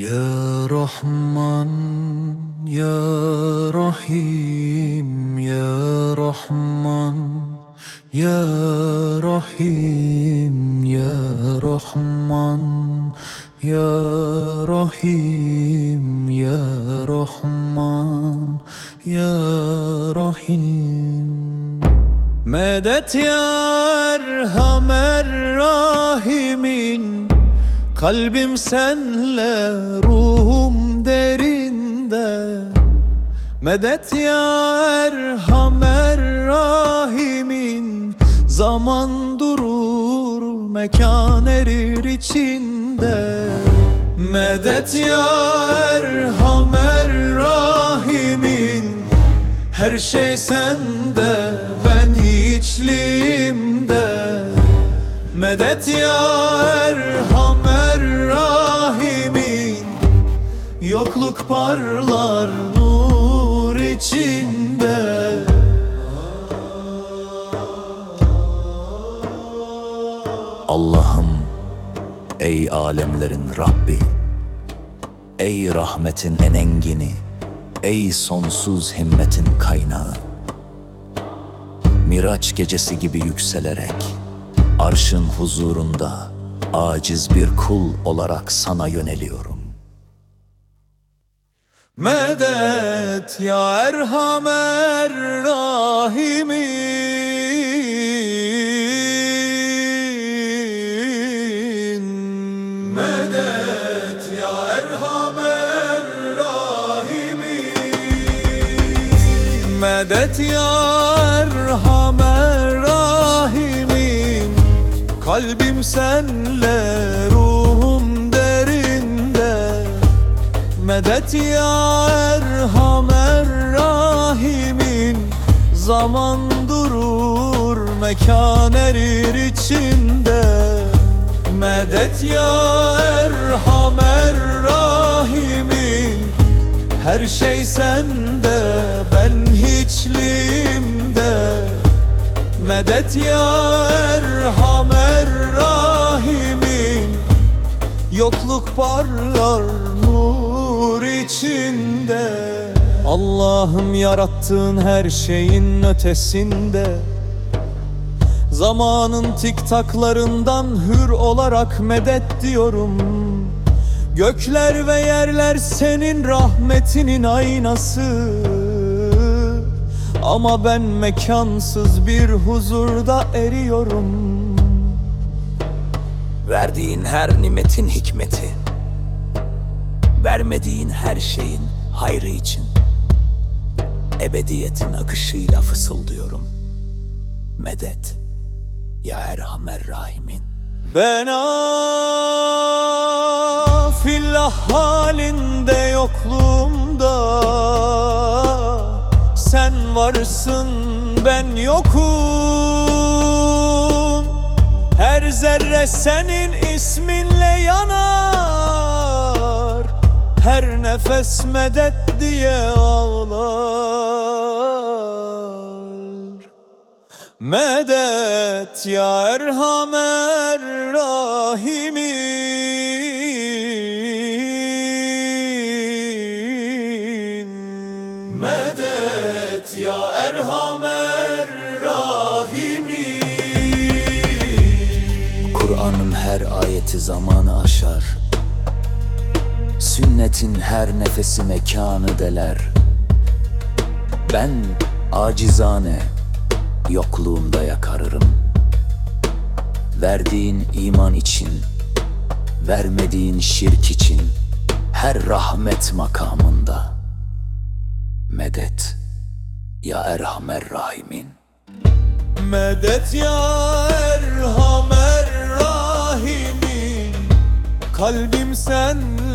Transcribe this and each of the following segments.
Ya Rahman, Ya Rahim, Ya Rahman, Ya Rahim, Ya Rahman, Ya Rahim, Ya Rahman, Ya Rahim. Medet ya Erhamer Rahimin Kalbim senle ruhum derinde. Medet ya Erhamer Rahimin Zaman durur mekan erir içinde. Medet ya Erhamer Rahimin her şey sende, ben hiçliğimde. Medet ya Erhamer Yokluk parlar nur içinde. Allah'ım ey alemlerin Rabbi Ey rahmetin en engini Ey sonsuz himmetin kaynağı. Miraç gecesi gibi yükselerek Arşın huzurunda Aciz bir kul olarak sana yöneliyorum Medet ya Erhamer Rahimin Medet ya Erhamer Rahimin Medet ya Erhamer Rahimin Kalbim senle ruhum Medet ya Erhamer Rahimin Zaman durur mekan erir içinde. Medet ya Erhamer Rahimin Her şey sende ben hiçliğimde. Medet ya Erhamer Rahimin Yokluk parlar içinde. Allah'ım yarattığın her şeyin ötesinde. Zamanın tiktaklarından hür olarak medet diyorum. Gökler ve yerler senin rahmetinin aynası. Ama ben mekansız bir huzurda eriyorum. Verdiğin her nimetin hikmeti Vermediğin her şeyin hayrı için. Ebediyetin akışıyla fısıldıyorum. Medet Ya Erhamer Rahimin. Ben afillah halinde yokluğumda. Sen varsın ben yokum. Her zerre senin isminle yanar nefes medet diye ağlar. Medet ya Erhamer Rahimin Medet ya Erhamer Rahimin Kur'an'ın her ayeti zamanı aşar Sünnetin her nefesi mekanı deler. Ben acizane yokluğumda yakarırım. Verdiğin iman için Vermediğin şirk için Her rahmet makamında Medet Ya Erhamer Rahimin. Medet ya Erhamer Rahimin. Kalbim senle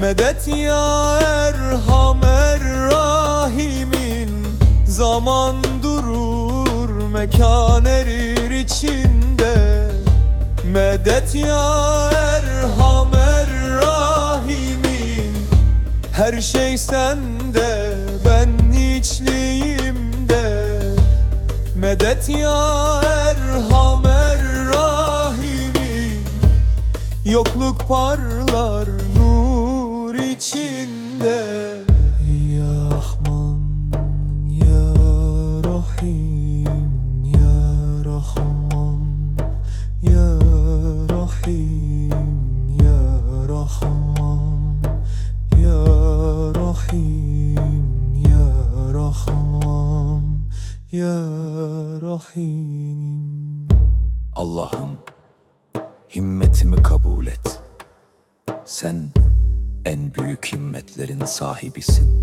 Medet ya Erhamer Rahimin Zaman durur mekan erir içinde. Medet ya Erhamer Rahimin Her şey sende ben içliğimde Medet ya Erhamer Rahimin Yokluk parlar nur içinde Ya Rahman Ya Rahim Ya Rahman Ya Rahim Ya Rahman Ya Rahim Ya Rahman Ya Rahim Allah'ım himmetimi kabul et. Sen en büyük himmetlerin sahibisin.